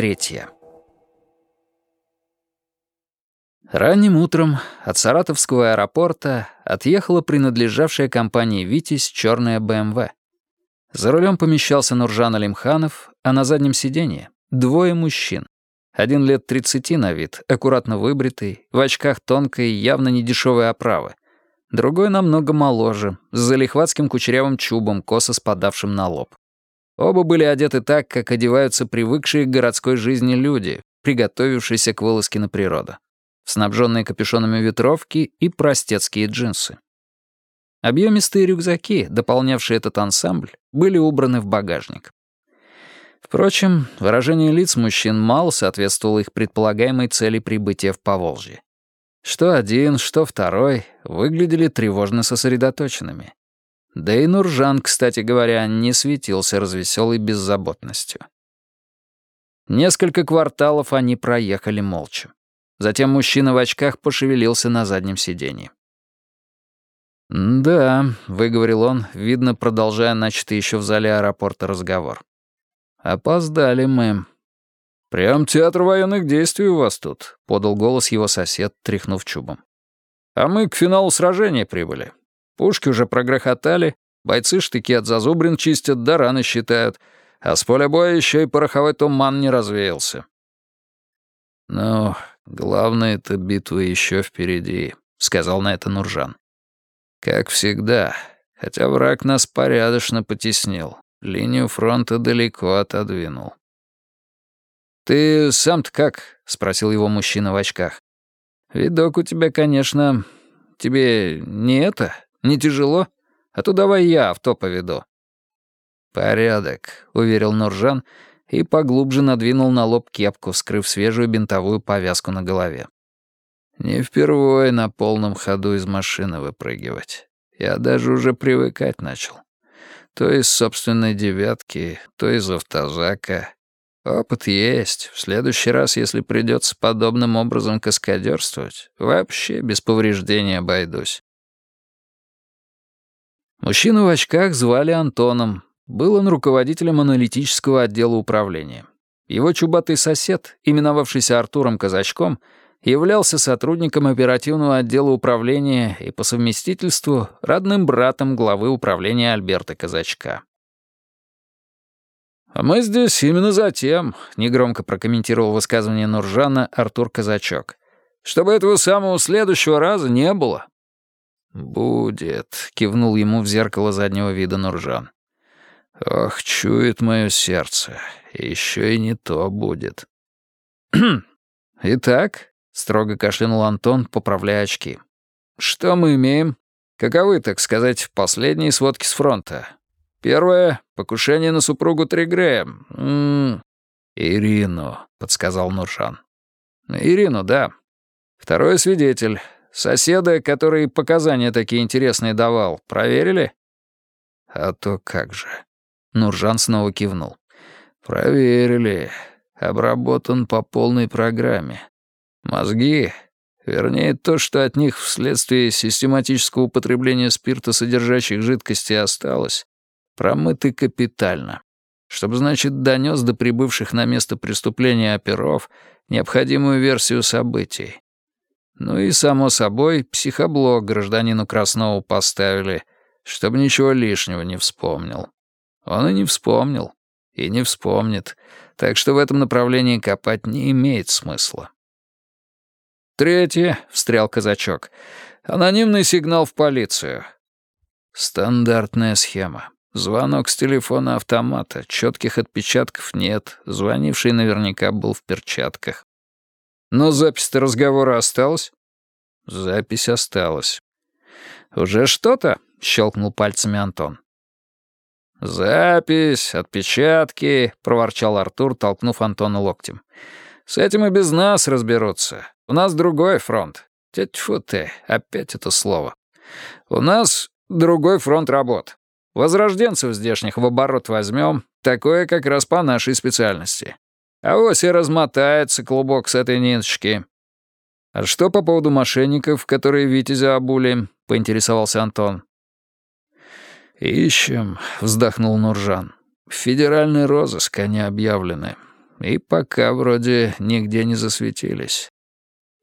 Третья. Ранним утром от Саратовского аэропорта отъехала принадлежавшая компании «Витязь» черная БМВ. За рулем помещался Нуржан Алимханов, а на заднем сиденье — двое мужчин. Один лет 30 на вид, аккуратно выбритый, в очках тонкой, явно недешевой оправы. Другой намного моложе, с залихватским кучерявым чубом, косо спадавшим на лоб. Оба были одеты так, как одеваются привыкшие к городской жизни люди, приготовившиеся к вылазке на природу. Снабженные капюшонами ветровки и простецкие джинсы. Объемистые рюкзаки, дополнявшие этот ансамбль, были убраны в багажник. Впрочем, выражение лиц мужчин мало соответствовало их предполагаемой цели прибытия в Поволжье. Что один, что второй выглядели тревожно сосредоточенными. Да и Нуржан, кстати говоря, не светился развеселой беззаботностью. Несколько кварталов они проехали молча. Затем мужчина в очках пошевелился на заднем сиденье. «Да», — выговорил он, видно, продолжая начатый еще в зале аэропорта разговор. «Опоздали мы». «Прям театр военных действий у вас тут», — подал голос его сосед, тряхнув чубом. «А мы к финалу сражения прибыли. Пушки уже прогрохотали, бойцы штыки от зазубрин чистят, да раны считают, а с поля боя еще и пороховой туман не развеялся. «Ну, главное, эта битва еще впереди», — сказал на это Нуржан. «Как всегда, хотя враг нас порядочно потеснил, линию фронта далеко отодвинул». «Ты сам-то как?» — спросил его мужчина в очках. «Видок у тебя, конечно... Тебе не это, не тяжело? А то давай я авто поведу». «Порядок», — уверил Нуржан и поглубже надвинул на лоб кепку, скрыв свежую бинтовую повязку на голове. «Не впервые на полном ходу из машины выпрыгивать. Я даже уже привыкать начал. То из собственной девятки, то из автозака. Опыт есть. В следующий раз, если придется подобным образом каскадерствовать, вообще без повреждений обойдусь. Мужчину в очках звали Антоном. Был он руководителем аналитического отдела управления. Его чубатый сосед, именовавшийся Артуром Казачком, являлся сотрудником оперативного отдела управления и по совместительству родным братом главы управления Альберта Казачка. «А мы здесь именно за тем», — негромко прокомментировал высказывание Нуржана Артур Казачок, «чтобы этого самого следующего раза не было. «Будет», — кивнул ему в зеркало заднего вида Нуржан. «Ох, чует мое сердце, еще и не то будет». «Итак», — строго кашлянул Антон, поправляя очки. «Что мы имеем? Каковы, так сказать, последние сводки с фронта? Первое — покушение на супругу Тригрея. М -м -м. «Ирину», — подсказал Нуржан. «Ирину, да. Второй свидетель. Соседа, который показания такие интересные давал, проверили?» «А то как же». Нуржан снова кивнул. «Проверили. Обработан по полной программе. Мозги, вернее, то, что от них вследствие систематического употребления спирта, содержащих жидкости, осталось, промыты капитально. Чтобы, значит, донес до прибывших на место преступления оперов необходимую версию событий. Ну и, само собой, психоблок гражданину Краснову поставили, чтобы ничего лишнего не вспомнил. Он и не вспомнил, и не вспомнит, так что в этом направлении копать не имеет смысла. «Третье», — встрял казачок, — «анонимный сигнал в полицию». Стандартная схема. Звонок с телефона автомата, четких отпечатков нет, звонивший наверняка был в перчатках. Но запись-то разговора осталась? Запись осталась. Уже что-то? Щелкнул пальцами Антон. «Запись, отпечатки», — проворчал Артур, толкнув Антона локтем. «С этим и без нас разберутся. У нас другой фронт. Тьфу ты, опять это слово. У нас другой фронт работ. Возрожденцев здешних в оборот возьмем, такое как раз по нашей специальности. А вось и размотается клубок с этой ниточки. «А что по поводу мошенников, которые Витязя обули?» — поинтересовался Антон. «Ищем», — вздохнул Нуржан. «Федеральный розыск они объявлены. и пока вроде нигде не засветились.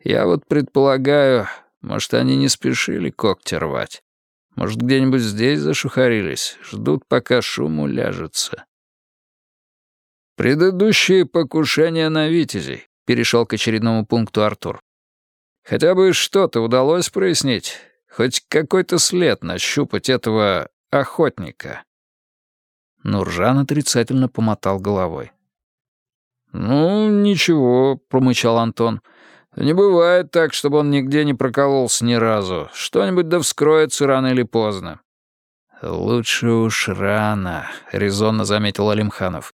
Я вот предполагаю, может, они не спешили когти рвать. Может, где-нибудь здесь зашухарились, ждут, пока шум уляжется. «Предыдущие покушения на Витязей», — перешел к очередному пункту Артур. «Хотя бы что-то удалось прояснить, хоть какой-то след нащупать этого охотника». Нуржан отрицательно помотал головой. «Ну, ничего», — промычал Антон. «Не бывает так, чтобы он нигде не прокололся ни разу. Что-нибудь да вскроется рано или поздно». «Лучше уж рано», — резонно заметил Алимханов, —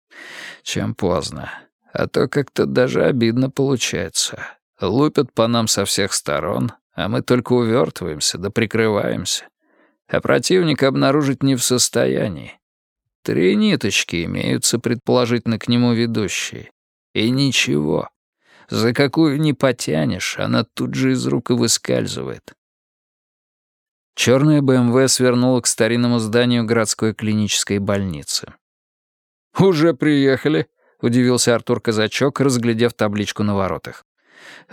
«чем поздно. А то как-то даже обидно получается. Лупят по нам со всех сторон, а мы только увертываемся да прикрываемся. А противника обнаружить не в состоянии. Три ниточки имеются, предположительно, к нему ведущие. И ничего. За какую не потянешь, она тут же из рук и выскальзывает. Черная БМВ свернула к старинному зданию городской клинической больницы. «Уже приехали?» — удивился Артур Казачок, разглядев табличку на воротах.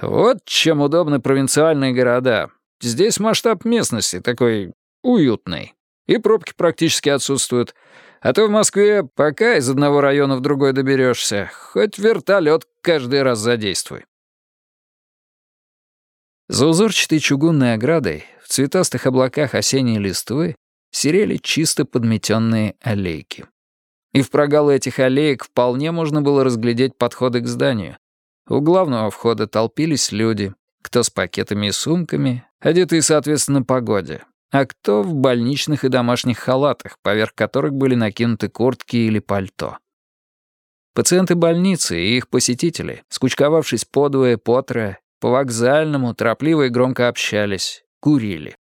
«Вот чем удобны провинциальные города. Здесь масштаб местности такой уютный. И пробки практически отсутствуют. А то в Москве пока из одного района в другой доберешься, хоть вертолет каждый раз задействуй. За узорчатой чугунной оградой, в цветастых облаках осенней листвы, серели чисто подметенные аллейки. И в прогалы этих аллеек вполне можно было разглядеть подходы к зданию. У главного входа толпились люди, кто с пакетами и сумками, одетые соответственно погоде, а кто в больничных и домашних халатах, поверх которых были накинуты куртки или пальто. Пациенты больницы и их посетители, скучковавшись подвое, потрое, по-вокзальному, торопливо и громко общались, курили.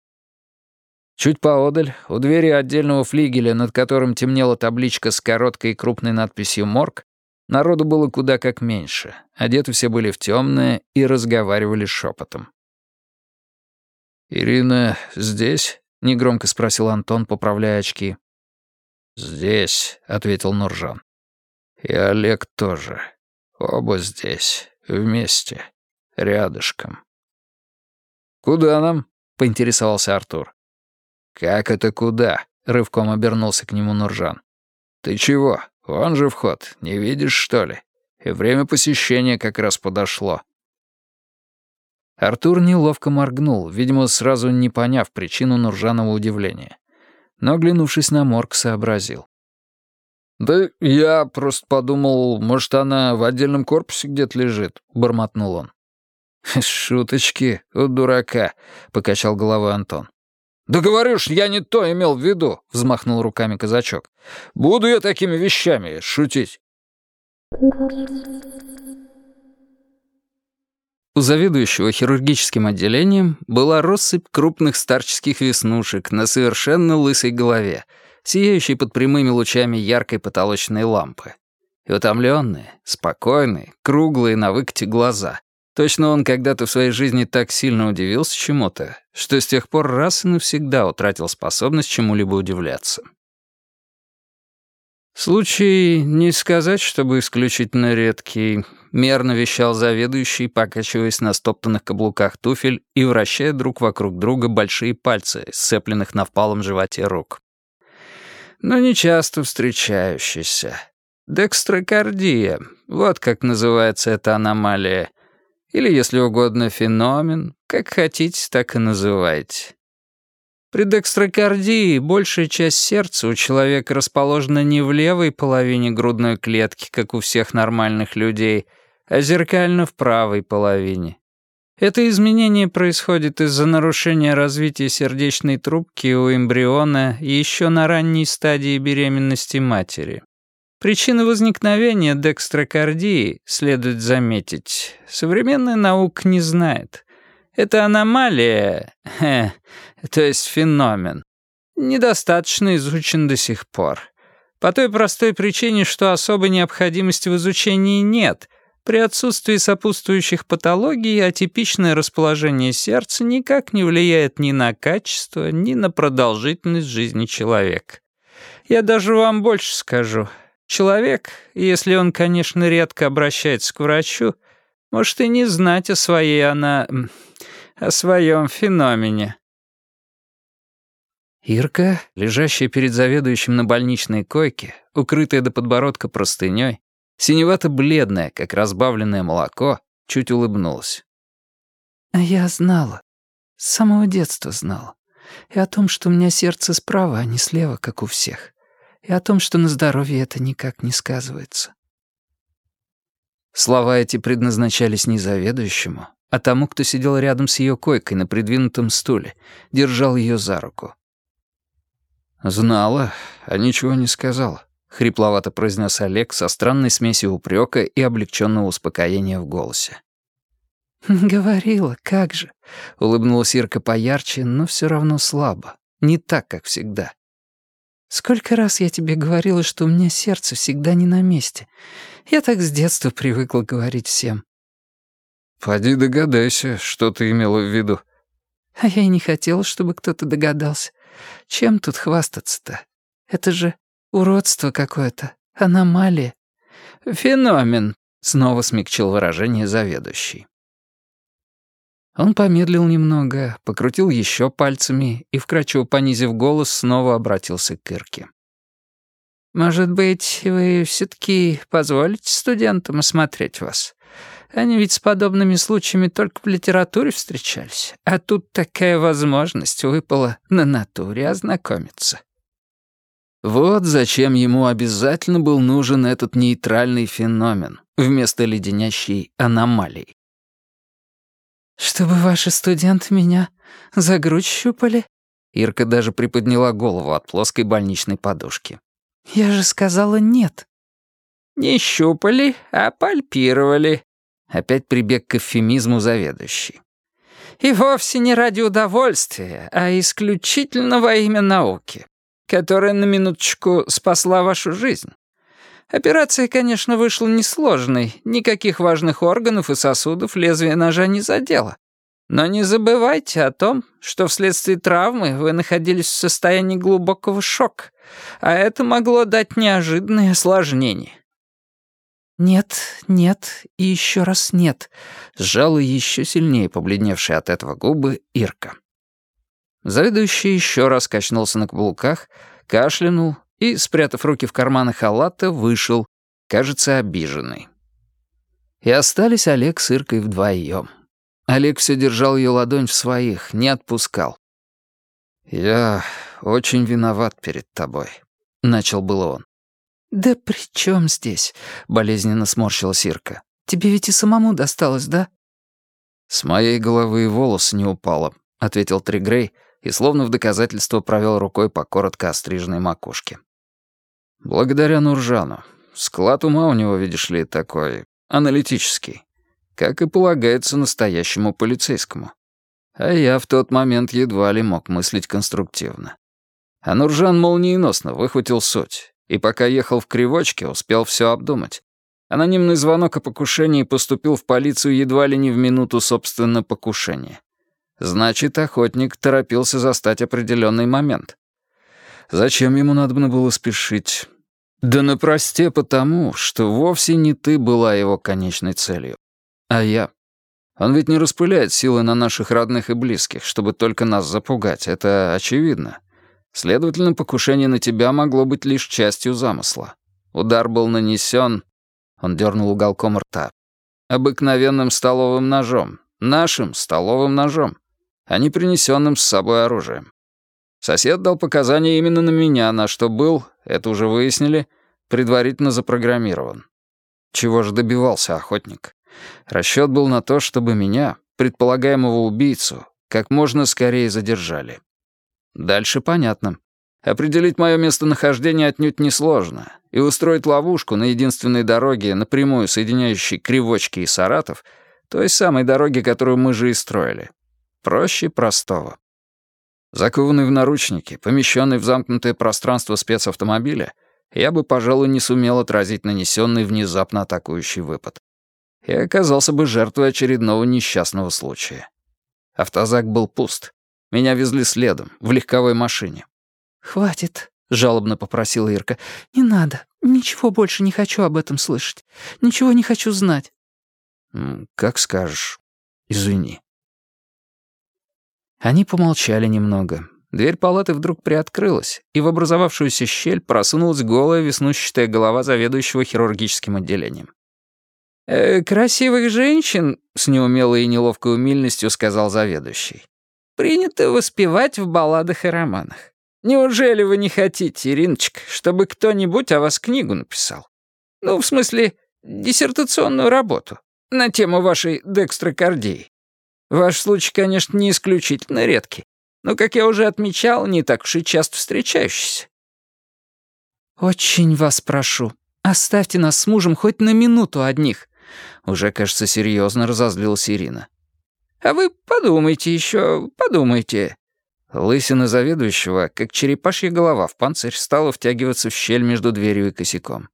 Чуть поодаль, у двери отдельного флигеля, над которым темнела табличка с короткой и крупной надписью «Морг», народу было куда как меньше. Одеты все были в темное и разговаривали шепотом. «Ирина здесь?» — негромко спросил Антон, поправляя очки. «Здесь», — ответил Нуржан. «И Олег тоже. Оба здесь, вместе, рядышком». «Куда нам?» — поинтересовался Артур. «Как это куда?» — рывком обернулся к нему Нуржан. «Ты чего? Вон же вход. Не видишь, что ли? И время посещения как раз подошло. Артур неловко моргнул, видимо, сразу не поняв причину Нуржанова удивления. Но, оглянувшись на морг, сообразил. «Да я просто подумал, может, она в отдельном корпусе где-то лежит», — бормотнул он. «Шуточки у дурака», — покачал головой Антон. «Да говорю ж, я не то имел в виду», — взмахнул руками казачок. «Буду я такими вещами шутить». У заведующего хирургическим отделением была россыпь крупных старческих веснушек на совершенно лысой голове, сияющей под прямыми лучами яркой потолочной лампы. И утомленные, спокойные, круглые на выкате глаза. Точно он когда-то в своей жизни так сильно удивился чему-то, что с тех пор раз и навсегда утратил способность чему-либо удивляться. Случай не сказать, чтобы исключительно редкий, мерно вещал заведующий, покачиваясь на стоптанных каблуках туфель и вращая друг вокруг друга большие пальцы, сцепленных на впалом животе рук. Но нечасто встречающийся. Декстрокардия, вот как называется эта аномалия. Или, если угодно, феномен, как хотите, так и называйте. При декстрокардии большая часть сердца у человека расположена не в левой половине грудной клетки, как у всех нормальных людей, а зеркально в правой половине. Это изменение происходит из-за нарушения развития сердечной трубки у эмбриона еще на ранней стадии беременности матери. Причины возникновения декстрокардии, следует заметить, современная наука не знает. Это аномалия, хе, то есть феномен, недостаточно изучен до сих пор. По той простой причине, что особой необходимости в изучении нет. При отсутствии сопутствующих патологий атипичное расположение сердца никак не влияет ни на качество, ни на продолжительность жизни человека. Я даже вам больше скажу. Человек, если он, конечно, редко обращается к врачу, может и не знать о своей она... о своем феномене. Ирка, лежащая перед заведующим на больничной койке, укрытая до подбородка простыней, синевато-бледная, как разбавленное молоко, чуть улыбнулась. «А я знала. С самого детства знала. И о том, что у меня сердце справа, а не слева, как у всех. И о том, что на здоровье это никак не сказывается». Слова эти предназначались не заведующему, а тому, кто сидел рядом с ее койкой на придвинутом стуле, держал ее за руку. «Знала, а ничего не сказала», — хрипловато произнес Олег со странной смесью упрека и облегченного успокоения в голосе. «Говорила, как же», — улыбнулась Ирка поярче, но все равно слабо, не так, как всегда. «Сколько раз я тебе говорила, что у меня сердце всегда не на месте. Я так с детства привыкла говорить всем». «Поди догадайся, что ты имела в виду». «А я и не хотела, чтобы кто-то догадался. Чем тут хвастаться-то? Это же уродство какое-то, аномалия. Феномен, снова смягчил выражение заведующий. Он помедлил немного, покрутил еще пальцами и, вкрадчиво понизив голос, снова обратился к Ирке. «Может быть, вы все-таки позволите студентам осмотреть вас? Они ведь с подобными случаями только в литературе встречались, а тут такая возможность выпала на натуре ознакомиться». Вот зачем ему обязательно был нужен этот нейтральный феномен вместо леденящей аномалии. «Чтобы ваши студенты меня за грудь щупали?» Ирка даже приподняла голову от плоской больничной подушки. «Я же сказала нет». «Не щупали, а пальпировали», Опять прибег к эвфемизму заведующий. «И вовсе не ради удовольствия, а исключительно во имя науки, которая на минуточку спасла вашу жизнь. Операция, конечно, вышла несложной, никаких важных органов и сосудов лезвие ножа не задело. Но не забывайте о том, что вследствие травмы вы находились в состоянии глубокого шока, а это могло дать неожиданные осложнения. «Нет, нет и еще раз нет», — сжала еще сильнее побледневшие от этого губы Ирка. Заведующий еще раз качнулся на каблуках, кашлянул и, спрятав руки в карманы халата, вышел, кажется, обиженный. И остались Олег с Иркой вдвоем. Олег все держал ее ладонь в своих, не отпускал. «Я очень виноват перед тобой», — начал было он. «Да при чем здесь?» — болезненно сморщилась Ирка. «Тебе ведь и самому досталось, да?» «С моей головы и волос не упало», — ответил Тригрей и словно в доказательство провел рукой по коротко остриженной макушке. «Благодаря Нуржану. Склад ума у него, видишь ли, такой аналитический, как и полагается настоящему полицейскому. А я в тот момент едва ли мог мыслить конструктивно. А Нуржан молниеносно выхватил суть и пока ехал в кривочке, успел все обдумать. Анонимный звонок о покушении поступил в полицию едва ли не в минуту собственно покушения. Значит, охотник торопился застать определенный момент. Зачем ему надо было спешить? Да напросте потому, что вовсе не ты была его конечной целью, а я. Он ведь не распыляет силы на наших родных и близких, чтобы только нас запугать, это очевидно. Следовательно, покушение на тебя могло быть лишь частью замысла. Удар был нанесен, он дернул уголком рта, обыкновенным столовым ножом, нашим столовым ножом, а не принесенным с собой оружием. Сосед дал показания именно на меня, на что был, это уже выяснили, предварительно запрограммирован. Чего же добивался охотник? Расчет был на то, чтобы меня, предполагаемого убийцу, как можно скорее задержали. Дальше понятно. Определить мое местонахождение отнюдь несложно, и устроить ловушку на единственной дороге, напрямую соединяющей Кривочки и Саратов, той самой дороге, которую мы же и строили. Проще простого. Закованный в наручники, помещенный в замкнутое пространство спецавтомобиля, я бы, пожалуй, не сумел отразить нанесенный внезапно атакующий выпад. И оказался бы жертвой очередного несчастного случая. Автозак был пуст. Меня везли следом, в легковой машине. «Хватит», — жалобно попросила Ирка. «Не надо. Ничего больше не хочу об этом слышать. Ничего не хочу знать». «Как скажешь. Извини». Они помолчали немного. Дверь палаты вдруг приоткрылась, и в образовавшуюся щель просунулась голая веснущатая голова заведующего хирургическим отделением. «Э, «Красивых женщин», — с неумелой и неловкой умильностью сказал заведующий, «принято воспевать в балладах и романах. Неужели вы не хотите, Ириночка, чтобы кто-нибудь о вас книгу написал? Ну, в смысле, диссертационную работу на тему вашей декстрокардии? Ваш случай, конечно, не исключительно редкий, но, как я уже отмечал, не так уж и часто встречающийся». «Очень вас прошу, оставьте нас с мужем хоть на минуту одних», уже, кажется, серьезно разозлилась Ирина. «А вы подумайте еще, подумайте». Лысина заведующего, как черепашья голова в панцирь, стала втягиваться в щель между дверью и косяком.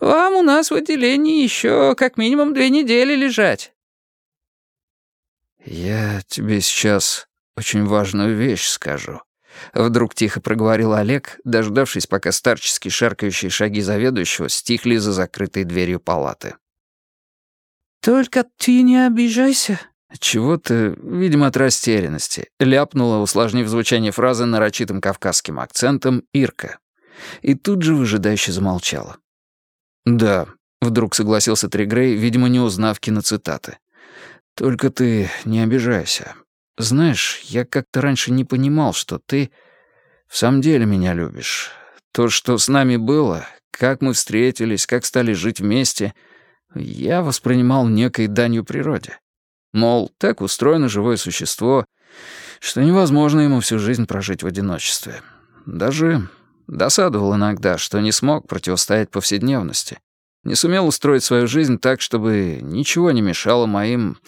«Вам у нас в отделении еще как минимум две недели лежать». «Я тебе сейчас очень важную вещь скажу», — вдруг тихо проговорил Олег, дождавшись, пока старческие шаркающие шаги заведующего стихли за закрытой дверью палаты. «Только ты не обижайся». Чего-то, видимо, от растерянности, ляпнула, усложнив звучание фразы нарочитым кавказским акцентом, Ирка. И тут же выжидающе замолчала. «Да», — вдруг согласился Тригрей, видимо, не узнав киноцитаты. «Только ты не обижайся. Знаешь, я как-то раньше не понимал, что ты в самом деле меня любишь. То, что с нами было, как мы встретились, как стали жить вместе — я воспринимал некой данью природе. Мол, так устроено живое существо, что невозможно ему всю жизнь прожить в одиночестве. Даже досадовал иногда, что не смог противостоять повседневности. Не сумел устроить свою жизнь так, чтобы ничего не мешало моим...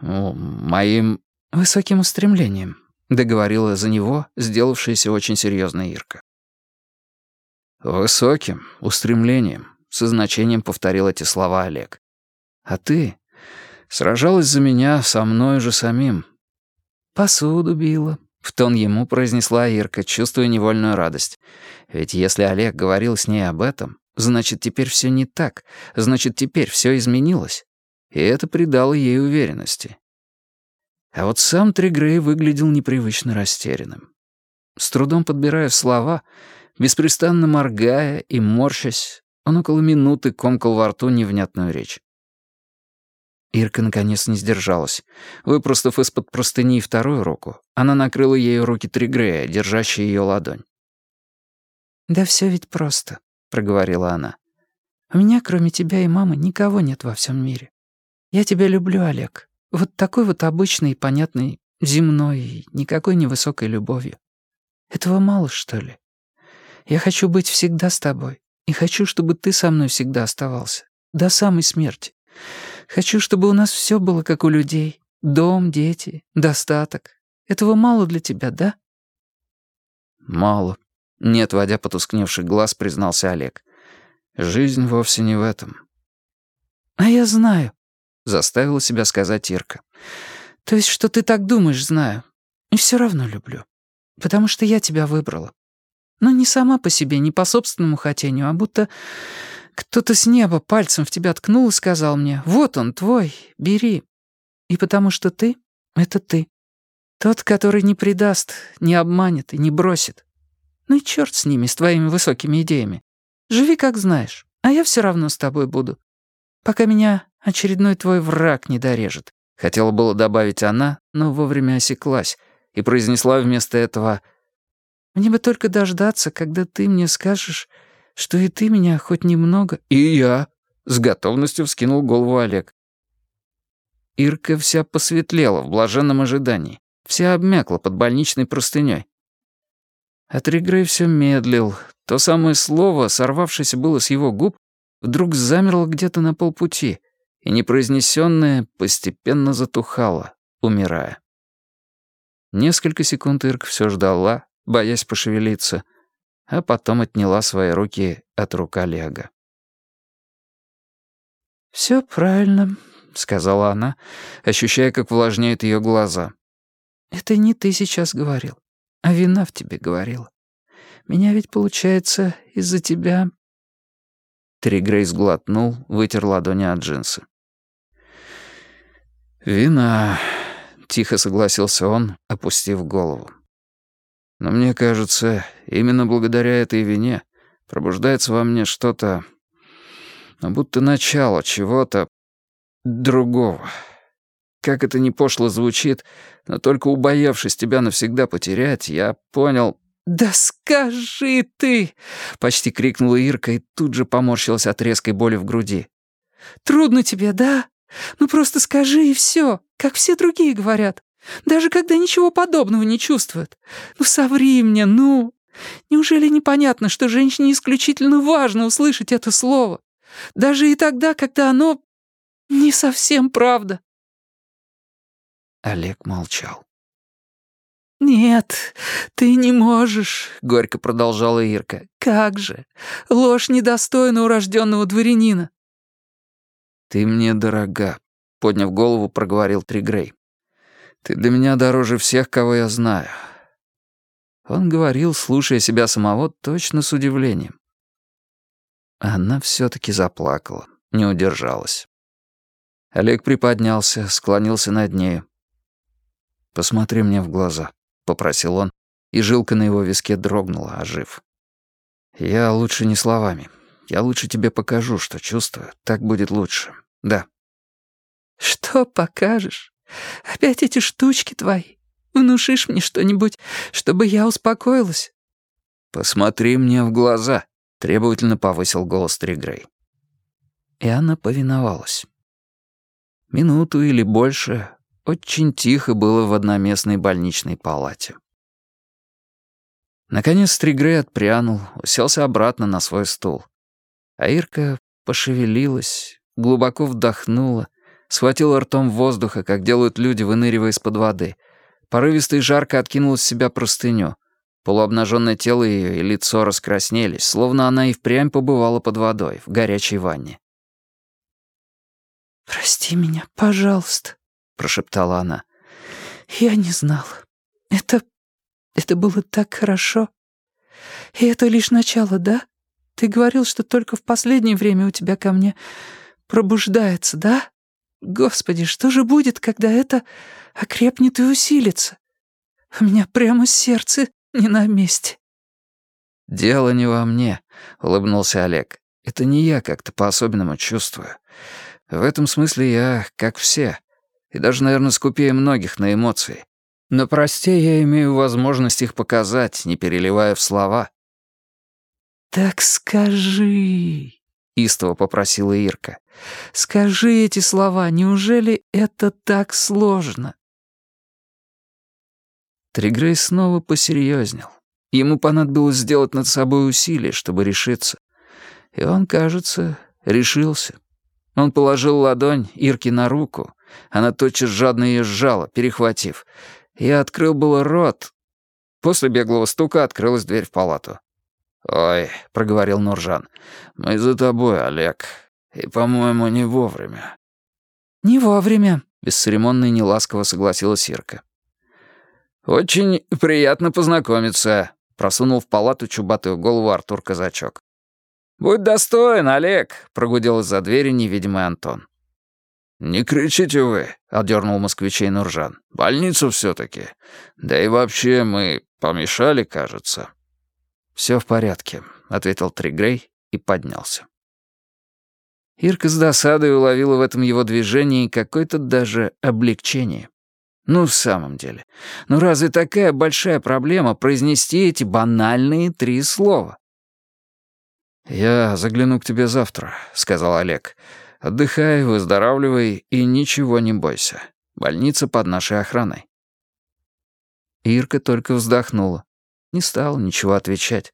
Моим... «Высоким устремлением», — договорила за него сделавшаяся очень серьезная Ирка. «Высоким устремлением», со значением повторил эти слова Олег. «А ты сражалась за меня со мной же самим». «Посуду била», — в тон ему произнесла Ирка, чувствуя невольную радость. Ведь если Олег говорил с ней об этом, значит, теперь все не так, значит, теперь все изменилось. И это придало ей уверенности. А вот сам Тригрей выглядел непривычно растерянным. С трудом подбирая слова, беспрестанно моргая и морщась, он около минуты комкал во рту невнятную речь. Ирка наконец не сдержалась. Выпростав из-под простыни вторую руку, она накрыла ею руки Тригрея, держащие ее ладонь. «Да все ведь просто», — проговорила она. «У меня, кроме тебя и мамы, никого нет во всем мире. Я тебя люблю, Олег. Вот такой вот обычный, понятный, земной, никакой невысокой любовью. Этого мало, что ли? Я хочу быть всегда с тобой. И хочу, чтобы ты со мной всегда оставался. До самой смерти. Хочу, чтобы у нас все было как у людей. Дом, дети, достаток. Этого мало для тебя, да?» «Мало», — не отводя потускневший глаз, признался Олег. «Жизнь вовсе не в этом». «А я знаю», — заставила себя сказать Ирка. «То есть, что ты так думаешь, знаю. И все равно люблю. Потому что я тебя выбрала. Но не сама по себе, не по собственному хотению, а будто кто-то с неба пальцем в тебя ткнул и сказал мне «Вот он, твой, бери». И потому что ты — это ты. Тот, который не предаст, не обманет и не бросит. Ну и черт с ними, с твоими высокими идеями. Живи как знаешь, а я все равно с тобой буду. Пока меня очередной твой враг не дорежет. Хотела было добавить она, но вовремя осеклась и произнесла вместо этого мне бы только дождаться, когда ты мне скажешь, что и ты меня хоть немного...» «И я», — с готовностью вскинул голову Олег. Ирка вся посветлела в блаженном ожидании, вся обмякла под больничной простыней. А Тригрей все медлил. То самое слово, сорвавшееся было с его губ, вдруг замерло где-то на полпути, и непроизнесенное постепенно затухало, умирая. Несколько секунд Ирка все ждала, боясь пошевелиться, а потом отняла свои руки от рук Олега. «Всё правильно», — сказала она, ощущая, как влажнеют её глаза. «Это не ты сейчас говорил, а вина в тебе говорила. Меня ведь, получается, из-за тебя...» Тригрей сглотнул, вытер ладони от джинсы. «Вина», — тихо согласился он, опустив голову. «Но мне кажется, именно благодаря этой вине пробуждается во мне что-то, будто начало чего-то другого. Как это ни пошло звучит, но только убоявшись тебя навсегда потерять, я понял... «Да скажи ты!» — почти крикнула Ирка и тут же поморщилась от резкой боли в груди. «Трудно тебе, да? Ну просто скажи и все, как все другие говорят. Даже когда ничего подобного не чувствуют. Ну соври мне, ну! Неужели непонятно, что женщине исключительно важно услышать это слово? Даже и тогда, когда оно не совсем правда». Олег молчал. «Нет, ты не можешь», — горько продолжала Ирка. «Как же? Ложь недостойна урожденного дворянина». «Ты мне дорога», — подняв голову, проговорил Тригрей. «Ты для меня дороже всех, кого я знаю». Он говорил, слушая себя самого, точно с удивлением. Она все-таки заплакала, не удержалась. Олег приподнялся, склонился над нею. «Посмотри мне в глаза», — попросил он, и жилка на его виске дрогнула, ожив. «Я лучше не словами. Я лучше тебе покажу, что чувствую. Так будет лучше. Да». «Что покажешь? Опять эти штучки твои? Внушишь мне что-нибудь, чтобы я успокоилась?» «Посмотри мне в глаза», — требовательно повысил голос Тригрей. И она повиновалась. Минуту или больше очень тихо было в одноместной больничной палате. Наконец Тригрей отпрянул, уселся обратно на свой стул. А Ирка пошевелилась, глубоко вдохнула, схватила ртом воздуха, как делают люди, выныривая из-под воды. Порывисто и жарко откинула с себя простыню. Полуобнаженное тело ее и лицо раскраснелись, словно она и впрямь побывала под водой, в горячей ванне. «Прости меня, пожалуйста», — прошептала она. «Я не знала. Это... это было так хорошо. И это лишь начало, да? Ты говорил, что только в последнее время у тебя ко мне пробуждается, да? Господи, что же будет, когда это окрепнет и усилится? У меня прямо сердце не на месте». «Дело не во мне», — улыбнулся Олег. «Это не я как-то по-особенному чувствую. В этом смысле я как все и даже, наверное, скупее многих на эмоции. Но прости, я имею возможность их показать, не переливая в слова. «Так скажи», — истово попросила Ирка. «Скажи эти слова, неужели это так сложно?» Тригрей снова посерьезнел. Ему понадобилось сделать над собой усилие, чтобы решиться. И он, кажется, решился. Он положил ладонь Ирке на руку, она тотчас жадно ее сжала, перехватив. Я открыл было рот. После беглого стука открылась дверь в палату. «Ой», — проговорил Нуржан, — «мы за тобой, Олег. И, по-моему, не вовремя». «Не вовремя», — бесцеремонно и неласково согласилась Ирка. «Очень приятно познакомиться», — просунул в палату чубатую голову Артур Казачок. «Будь достоин, Олег», — прогудел из-за двери невидимый Антон. «Не кричите вы», — отдернул москвичей Нуржан. «Больницу все-таки. Да и вообще мы помешали, кажется». «Все в порядке», — ответил Тригрей и поднялся. Ирка с досадой уловила в этом его движении какое-то даже облегчение. Ну, в самом деле, ну разве такая большая проблема произнести эти банальные три слова? «Я загляну к тебе завтра», — сказал Олег. Отдыхай, выздоравливай и ничего не бойся. Больница под нашей охраной». Ирка только вздохнула. Не стала ничего отвечать.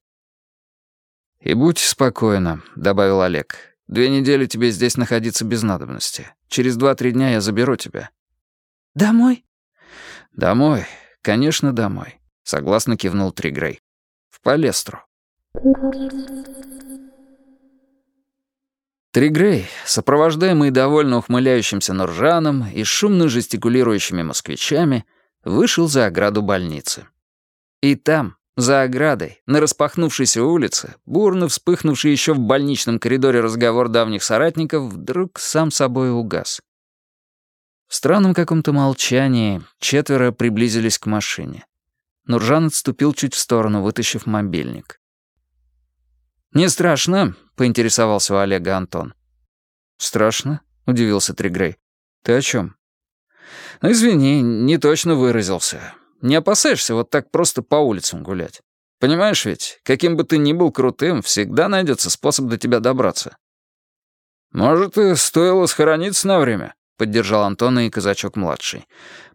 «И будь спокойна», — добавил Олег. «Две недели тебе здесь находиться без надобности. Через два-три дня я заберу тебя». «Домой?» «Домой. Конечно, домой», — согласно кивнул Тригрей. «В Палестру». Тригрей, сопровождаемый довольно ухмыляющимся Нуржаном и шумно жестикулирующими москвичами, вышел за ограду больницы. И там, За оградой, на распахнувшейся улице, бурно вспыхнувший еще в больничном коридоре разговор давних соратников, вдруг сам собой угас. В странном каком-то молчании четверо приблизились к машине. Нуржан отступил чуть в сторону, вытащив мобильник. «Не страшно?» — поинтересовался у Олега Антон. «Страшно?» — удивился Тригрей. «Ты о чем?» «Ну, извини, не точно выразился. Не опасаешься вот так просто по улицам гулять? Понимаешь ведь, каким бы ты ни был крутым, всегда найдется способ до тебя добраться». «Может, и стоило схорониться на время?» — поддержал Антона и Казачок-младший.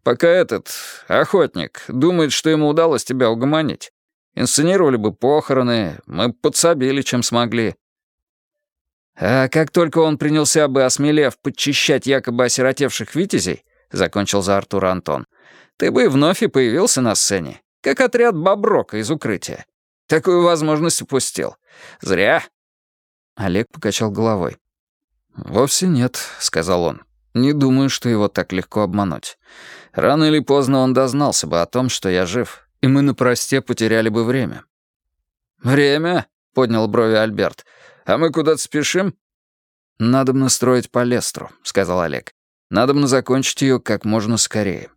«Пока этот, охотник, думает, что ему удалось тебя угомонить. Инсценировали бы похороны, мы подсобили, чем смогли. А как только он принялся бы, осмелев, подчищать якобы осиротевших витязей, закончил за Артура Антон, ты бы вновь и появился на сцене, как отряд Боброка из укрытия. Такую возможность упустил. Зря. Олег покачал головой. «Вовсе нет», — сказал он. «Не думаю, что его так легко обмануть. Рано или поздно он дознался бы о том, что я жив, и мы на просте потеряли бы время». «Время?» — поднял брови Альберт. «А мы куда-то спешим?» «Надо бы настроить палестру», — сказал Олег. «Надо бы закончить ее как можно скорее».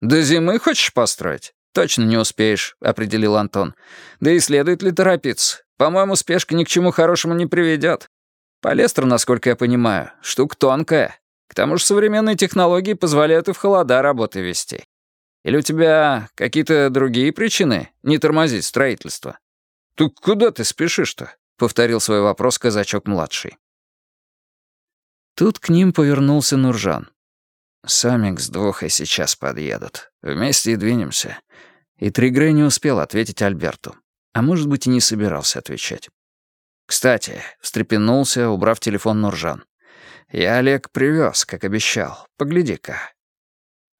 «До зимы хочешь построить?» «Точно не успеешь», — определил Антон. «Да и следует ли торопиться? По-моему, спешка ни к чему хорошему не приведет. Палестра, насколько я понимаю, штука тонкая. К тому же современные технологии позволяют и в холода работы вести. Или у тебя какие-то другие причины не тормозить строительство? «Так куда ты спешишь-то?» — повторил свой вопрос казачок-младший. Тут к ним повернулся Нуржан. «Самик с двухой сейчас подъедут. Вместе и двинемся». И Тригрей не успел ответить Альберту. А может быть, и не собирался отвечать. «Кстати», — встрепенулся, убрав телефон Нуржан. «Я Олег привез, как обещал. Погляди-ка».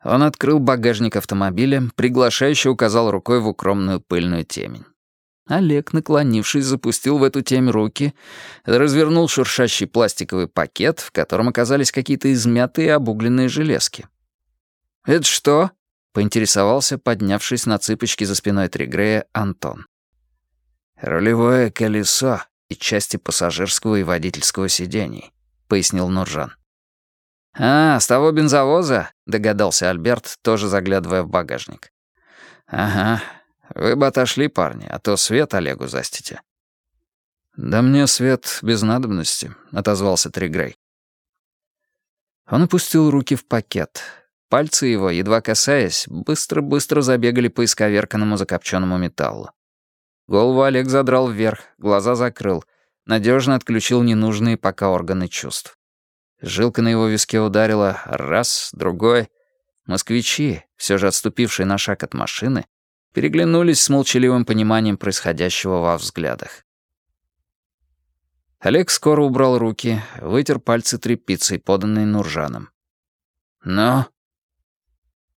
Он открыл багажник автомобиля, приглашающе указал рукой в укромную пыльную темень. Олег, наклонившись, запустил в эту темь руки, развернул шуршащий пластиковый пакет, в котором оказались какие-то измятые обугленные железки. «Это что?» — поинтересовался, поднявшись на цыпочки за спиной Тригрея, Антон. «Рулевое колесо и части пассажирского и водительского сидений», — пояснил Нуржан. «А, с того бензовоза?» — догадался Альберт, тоже заглядывая в багажник. «Ага, вы бы отошли, парни, а то свет Олегу застите». «Да мне свет без надобности», — отозвался Тригрей. Он опустил руки в пакет. Пальцы его, едва касаясь, быстро-быстро забегали по исковерканному закопченному металлу. Голову Олег задрал вверх, глаза закрыл, надежно отключил ненужные пока органы чувств. Жилка на его виске ударила раз, другой. Москвичи, все же отступившие на шаг от машины, переглянулись с молчаливым пониманием происходящего во взглядах. Олег скоро убрал руки, вытер пальцы тряпицей, поданной Нуржаном. «Но...»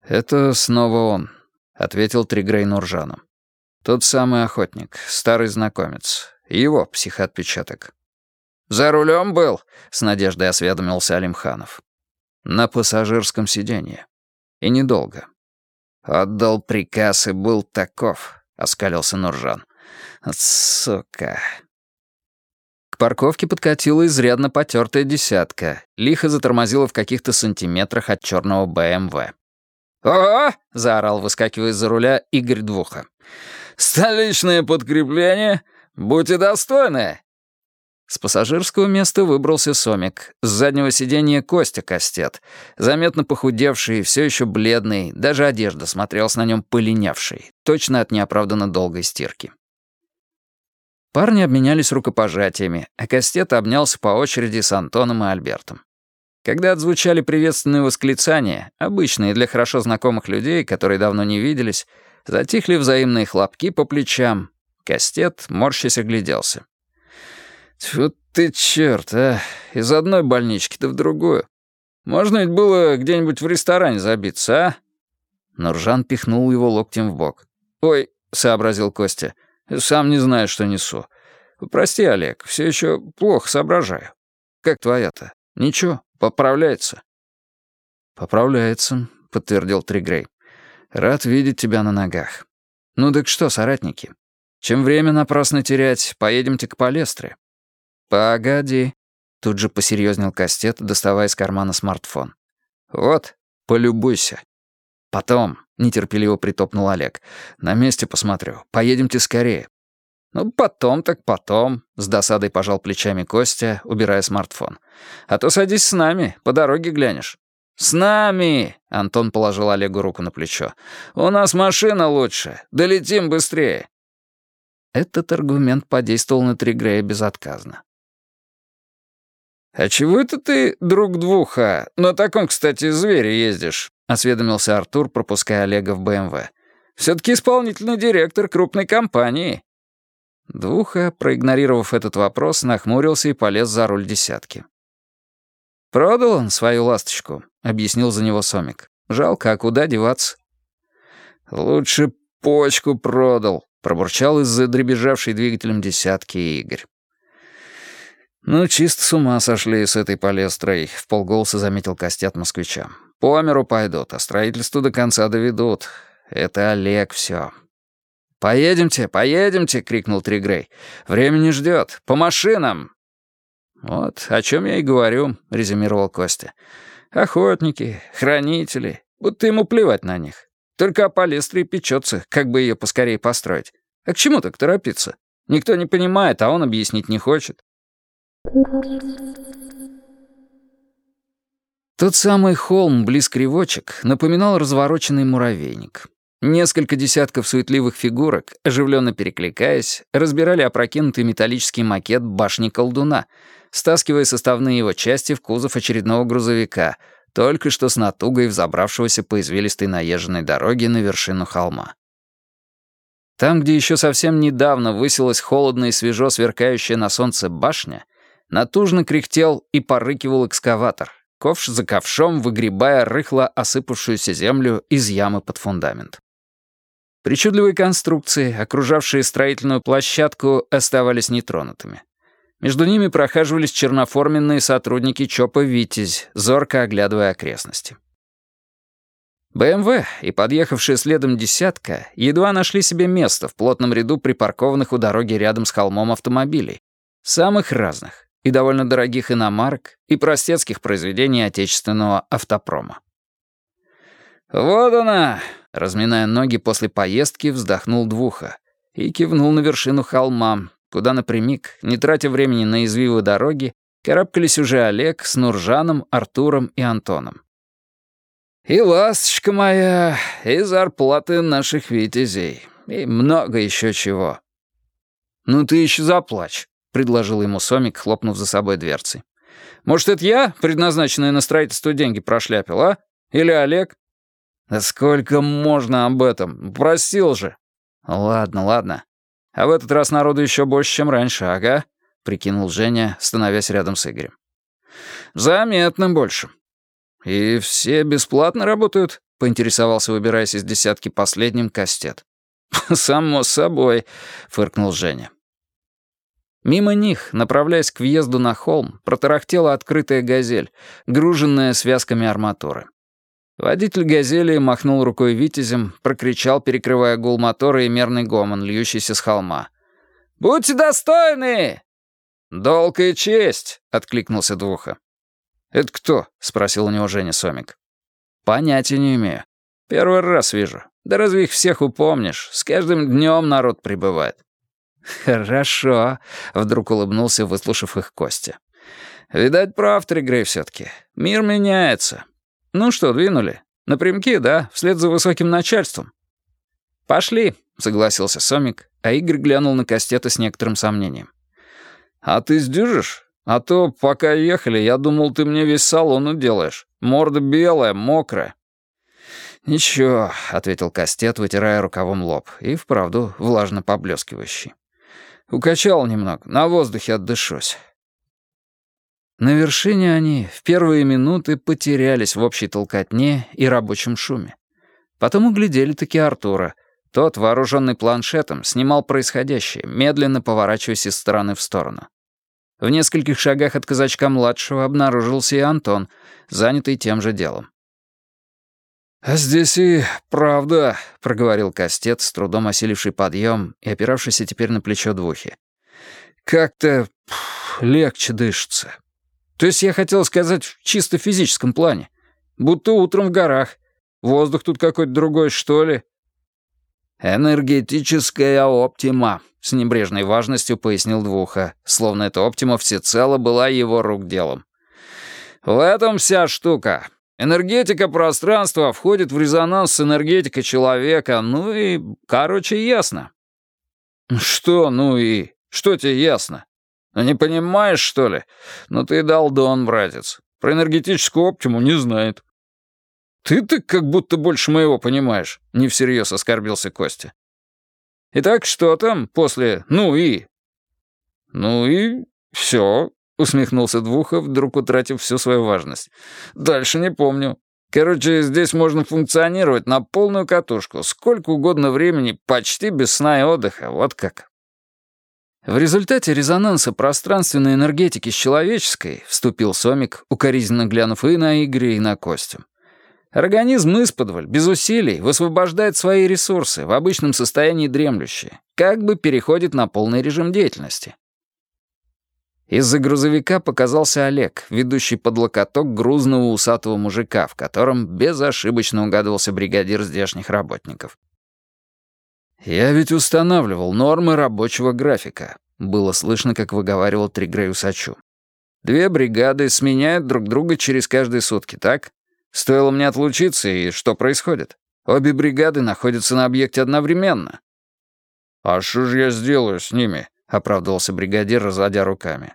«Это снова он», — ответил Тригрей Нуржану. «Тот самый охотник, старый знакомец. Его психоотпечаток». «За рулем был?» — с надеждой осведомился Алимханов. «На пассажирском сиденье. И недолго. «Отдал приказ и был таков», — оскалился Нуржан. «Сука». К парковке подкатила изрядно потертая десятка, лихо затормозила в каких-то сантиметрах от черного БМВ. «О!» — заорал, выскакивая из-за руля, Игорь Двуха. «Столичное подкрепление? Будьте достойны!» С пассажирского места выбрался Сомик. С заднего сиденья Костя Костет. Заметно похудевший, все еще бледный, даже одежда смотрелась на нем полинявшей, точно от неоправданно долгой стирки. Парни обменялись рукопожатиями, а Костет обнялся по очереди с Антоном и Альбертом. Когда отзвучали приветственные восклицания, обычные для хорошо знакомых людей, которые давно не виделись, затихли взаимные хлопки по плечам. Костет, морщась, огляделся. Тьфу ты черт, а! Из одной больнички-то в другую. Можно ведь было где-нибудь в ресторане забиться, а?» Нуржан пихнул его локтем в бок. «Ой», — сообразил Костя, — «сам не знаю, что несу. Прости, Олег, все еще плохо соображаю. Как твоя-то? Ничего, поправляется?» «Поправляется», — подтвердил Тригрей. «Рад видеть тебя на ногах. «Ну так что, соратники? Чем время напрасно терять, поедемте к Палестре». «Погоди», — тут же посерьезнел Кастет, доставая из кармана смартфон. «Вот, полюбуйся». «Потом», — нетерпеливо притопнул Олег, — «на месте посмотрю. Поедемте скорее». «Ну, потом так потом», — с досадой пожал плечами Костя, убирая смартфон. «А то садись с нами, по дороге глянешь». «С нами!» — Антон положил Олегу руку на плечо. «У нас машина лучше. Долетим быстрее». Этот аргумент подействовал на Тригрея безотказно. «А чего это ты, друг двуха, на таком, кстати, звере ездишь?» — осведомился Артур, пропуская Олега в БМВ. «Все-таки исполнительный директор крупной компании». Двуха, проигнорировав этот вопрос, нахмурился и полез за руль десятки. «Продал он свою ласточку», — объяснил за него Сомик. «Жалко, а куда деваться?» «Лучше почку продал», — пробурчал из-за дребезжавшей двигателем десятки Игорь. «Ну, чисто с ума сошли с этой полестрой», — в полголоса заметил Костят москвича. «По миру пойдут, а строительство до конца доведут. Это Олег все. «Поедемте, поедемте!» — крикнул Тригрей. «Время не ждет. По машинам!» «Вот о чем я и говорю», — резюмировал Костя. «Охотники, хранители, будто ему плевать на них. Только о палестре печется, как бы ее поскорее построить. А к чему так торопиться? Никто не понимает, а он объяснить не хочет». Тот самый холм близ кривочек напоминал развороченный муравейник. Несколько десятков суетливых фигурок, оживленно перекликаясь, разбирали опрокинутый металлический макет башни колдуна — стаскивая составные его части в кузов очередного грузовика, только что с натугой взобравшегося по извилистой наезженной дороге на вершину холма. Там, где еще совсем недавно высилась холодно и свежо сверкающая на солнце башня, натужно кряхтел и порыкивал экскаватор, ковш за ковшом выгребая рыхло осыпавшуюся землю из ямы под фундамент. Причудливые конструкции, окружавшие строительную площадку, оставались нетронутыми. Между ними прохаживались черноформенные сотрудники ЧОПа «Витязь», зорко оглядывая окрестности. БМВ и подъехавшая следом десятка едва нашли себе место в плотном ряду припаркованных у дороги рядом с холмом автомобилей. Самых разных, и довольно дорогих иномарок, и простецких произведений отечественного автопрома. «Вот она!» — разминая ноги после поездки, вздохнул Двуха и кивнул на вершину холма, куда напрямик, не тратя времени на извивы дороги, карабкались уже Олег с Нуржаном, Артуром и Антоном. «И ласточка моя, и зарплаты наших витязей, и много еще чего». «Ну ты еще заплачь», — предложил ему Сомик, хлопнув за собой дверцей. «Может, это я, предназначенные на строительство деньги, прошляпил, а? Или Олег?» «Да сколько можно об этом? Просил же». «Ладно, ладно. А в этот раз народу еще больше, чем раньше, ага», — прикинул Женя, становясь рядом с Игорем. «Заметно больше». «И все бесплатно работают?» — поинтересовался, выбираясь из десятки последним кастет. «Само собой», — фыркнул Женя. Мимо них, направляясь к въезду на холм, протарахтела открытая газель, груженная связками арматуры. Водитель «Газели» махнул рукой витязем, прокричал, перекрывая гул мотора и мерный гомон, льющийся с холма. «Будьте достойны!» «Долг и честь!» — откликнулся Двуха. «Это кто?» — спросил у него Женя Сомик. «Понятия не имею. Первый раз вижу. Да разве их всех упомнишь? С каждым днем народ прибывает». «Хорошо», — вдруг улыбнулся, выслушав их Костя. «Видать, прав Тригрей все-таки. Мир меняется. «Ну что, двинули? Напрямки, да? Вслед за высоким начальством?» «Пошли», — согласился Сомик, а Игорь глянул на Кастета с некоторым сомнением. «А ты сдюжишь? А то, пока ехали, я думал, ты мне весь салон уделаешь. Морда белая, мокрая». «Ничего», — ответил Кастет, вытирая рукавом лоб, и вправду влажно поблескивающий. «Укачал немного, на воздухе отдышусь. На вершине они в первые минуты потерялись в общей толкотне и рабочем шуме. Потом углядели-таки Артура. Тот, вооруженный планшетом, снимал происходящее, медленно поворачиваясь из стороны в сторону. В нескольких шагах от казачка-младшего обнаружился и Антон, занятый тем же делом. «А здесь и правда», — проговорил Кастет, с трудом осиливший подъем и опиравшийся теперь на плечо двухи. «Как-то легче дышится. То есть я хотел сказать в чисто физическом плане. Будто утром в горах. Воздух тут какой-то другой, что ли?» «Энергетическая оптима», — с небрежной важностью пояснил Двуха, словно эта оптима всецело была его рук делом. «В этом вся штука. Энергетика пространства входит в резонанс с энергетикой человека, ну и, короче, ясно». «Что «ну и»? Что тебе ясно? Ну не понимаешь, что ли? Ну ты дал дон, братец. Про энергетическую оптиму не знает». «Ты-то как будто больше моего понимаешь», — не всерьез оскорбился Костя. «Итак, что там после «ну и»?» «Ну и все», — усмехнулся Двухов, вдруг утратив всю свою важность. «Дальше не помню. Короче, здесь можно функционировать на полную катушку, сколько угодно времени, почти без сна и отдыха, вот как». В результате резонанса пространственной энергетики с человеческой вступил Сомик, укоризненно глянув и на Игоря, и на Костю. Организм исподволь, без усилий, высвобождает свои ресурсы, в обычном состоянии дремлющие, как бы переходит на полный режим деятельности. Из-за грузовика показался Олег, ведущий под локоток грузного усатого мужика, в котором безошибочно угадывался бригадир здешних работников. «Я ведь устанавливал нормы рабочего графика», — было слышно, как выговаривал Тригрей усачу. «Две бригады сменяют друг друга через каждые сутки, так? Стоило мне отлучиться, и что происходит? Обе бригады находятся на объекте одновременно. «А что же я сделаю с ними?» — оправдывался бригадир, разводя руками.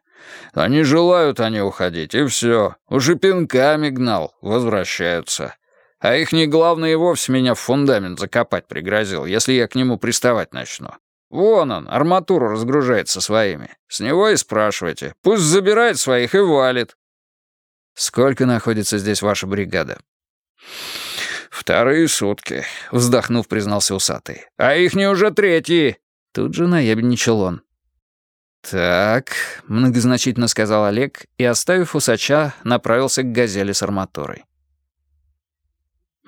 «Они желают они уходить, и все. Уже пинками гнал, возвращаются. А их не главное и вовсе меня в фундамент закопать пригрозил, если я к нему приставать начну. Вон он, арматуру разгружает со своими. С него и спрашивайте. Пусть забирает своих и валит. «Сколько находится здесь ваша бригада?» «Вторые сутки», — вздохнув, признался усатый. «А их не уже третьи!» Тут же наябничал он. «Так», — многозначительно сказал Олег и, оставив усача, направился к «Газели» с арматурой.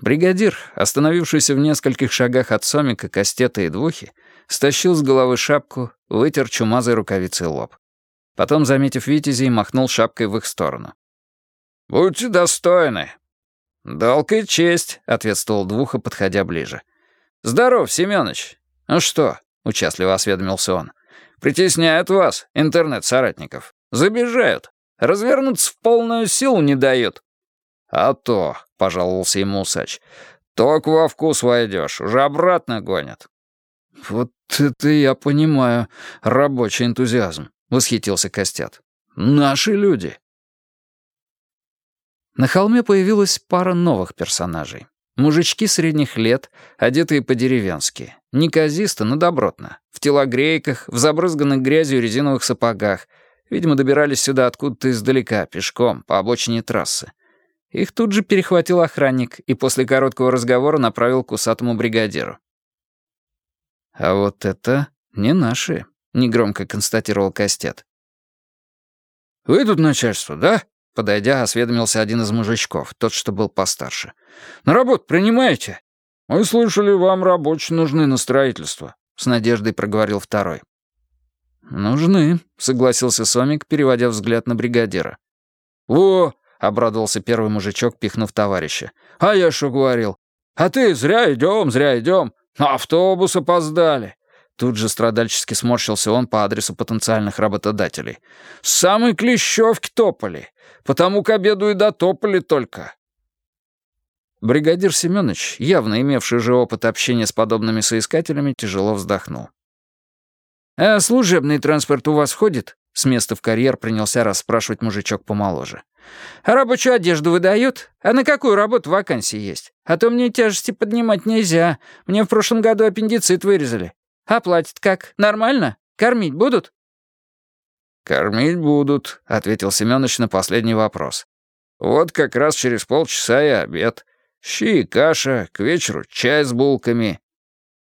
Бригадир, остановившийся в нескольких шагах от Сомика, Кастета и Двухи, стащил с головы шапку, вытер чумазой рукавицей лоб. Потом, заметив Витязей, махнул шапкой в их сторону. «Будьте достойны». «Долг и честь», — ответствовал Двуха, подходя ближе. «Здоров, Семёныч». «Ну что?» — участливо осведомился он. «Притесняют вас, интернет-соратников. Забежают. Развернуться в полную силу не дают». «А то», — пожаловался ему усач, — «ток во вкус войдешь, уже обратно гонят». «Вот это я понимаю, рабочий энтузиазм», — восхитился Костят. «Наши люди». На холме появилась пара новых персонажей. Мужички средних лет, одетые по-деревенски. Неказисто, но добротно. В телогрейках, в забрызганных грязью резиновых сапогах. Видимо, добирались сюда откуда-то издалека, пешком, по обочине трассы. Их тут же перехватил охранник и после короткого разговора направил к усатому бригадиру. «А вот это не наши», — негромко констатировал Костет. «Вы тут начальство, да?» Подойдя, осведомился один из мужичков, тот, что был постарше. «На работу принимаете?» «Мы слышали, вам рабочие нужны на строительство», — с надеждой проговорил второй. «Нужны», — согласился Сомик, переводя взгляд на бригадира. «О!» — обрадовался первый мужичок, пихнув товарища. «А я что говорил? А ты зря идем, зря идем. На автобус опоздали. Тут же страдальчески сморщился он по адресу потенциальных работодателей. «С самой Клещевки топали, потому к обеду и дотопали только». Бригадир Семёныч, явно имевший же опыт общения с подобными соискателями, тяжело вздохнул. «А служебный транспорт у вас входит?» С места в карьер принялся расспрашивать мужичок помоложе. «А рабочую одежду выдают? А на какую работу вакансии есть? А то мне тяжести поднимать нельзя. Мне в прошлом году аппендицит вырезали. А платят как? Нормально? Кормить будут?» «Кормить будут», — ответил Семёныч на последний вопрос. «Вот как раз через полчаса и обед. Щи и каша, к вечеру чай с булками».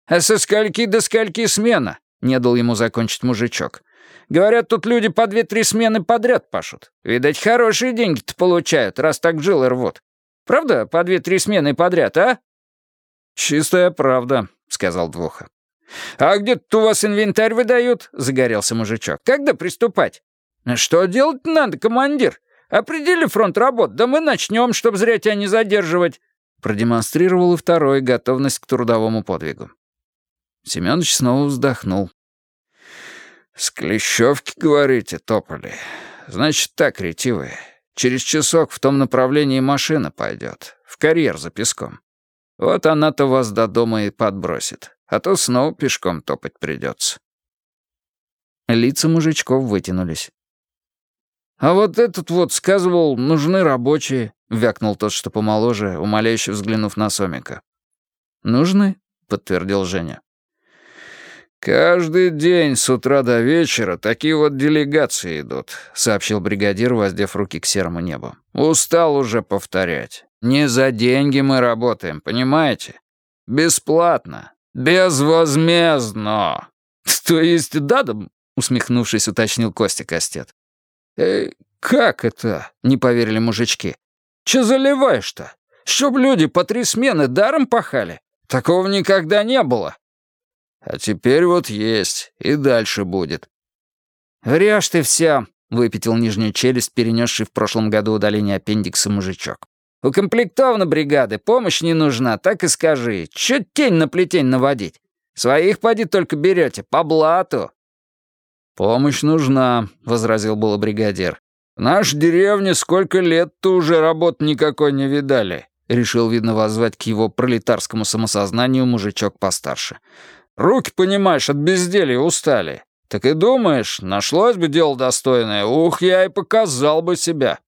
«А со скольки до скольки смена?» — не дал ему закончить мужичок. «Говорят, тут люди по две-три смены подряд пашут. Видать, хорошие деньги-то получают, раз так жилы рвут. Правда, по две-три смены подряд, а?» «Чистая правда», — сказал Двуха. «А где тут у вас инвентарь выдают?» — загорелся мужичок. «Когда приступать?» «Что делать надо, командир? Определи фронт работ, да мы начнем, чтобы зря тебя не задерживать». Продемонстрировал и второй готовность к трудовому подвигу. Семёныч снова вздохнул. «С Клещевки, говорите, топали. Значит так, ретивые. Через часок в том направлении машина пойдет, в карьер за песком. Вот она-то вас до дома и подбросит, а то снова пешком топать придется. Лица мужичков вытянулись. «А вот этот вот сказывал, нужны рабочие», — вякнул тот, что помоложе, умоляюще взглянув на Сомика. «Нужны?» — подтвердил Женя. «Каждый день с утра до вечера такие вот делегации идут», — сообщил бригадир, воздев руки к серому небу. «Устал уже повторять. Не за деньги мы работаем, понимаете? Бесплатно. Безвозмездно». «То есть дадом?» — усмехнувшись, уточнил Костя Костет. «Э, как это?» — не поверили мужички. «Че заливаешь-то? Чтоб люди по три смены даром пахали? Такого никогда не было». «А теперь вот есть, и дальше будет». «Врешь ты все», — выпятил нижнюю челюсть, перенесший в прошлом году удаление аппендикса мужичок. «Укомплектована бригады, помощь не нужна, так и скажи. Чё тень на плетень наводить? Своих поди только берете, по блату». «Помощь нужна», — возразил было бригадир. «В нашей деревне сколько лет-то уже работ никакой не видали», — решил, видно, воззвать к его пролетарскому самосознанию мужичок постарше. «Руки, понимаешь, от безделья устали. Так и думаешь, нашлось бы дело достойное, ух, я и показал бы себя».